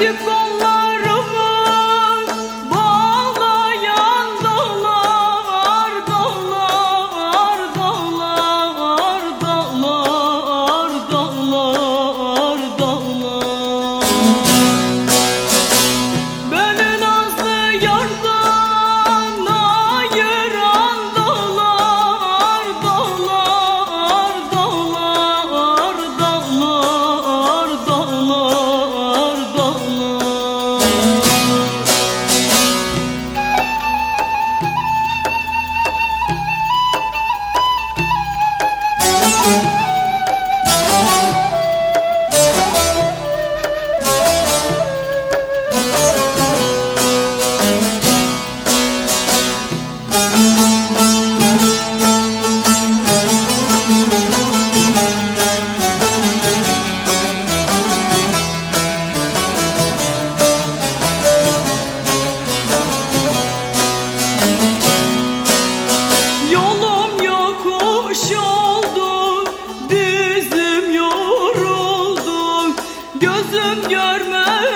you go. gözüm görmez.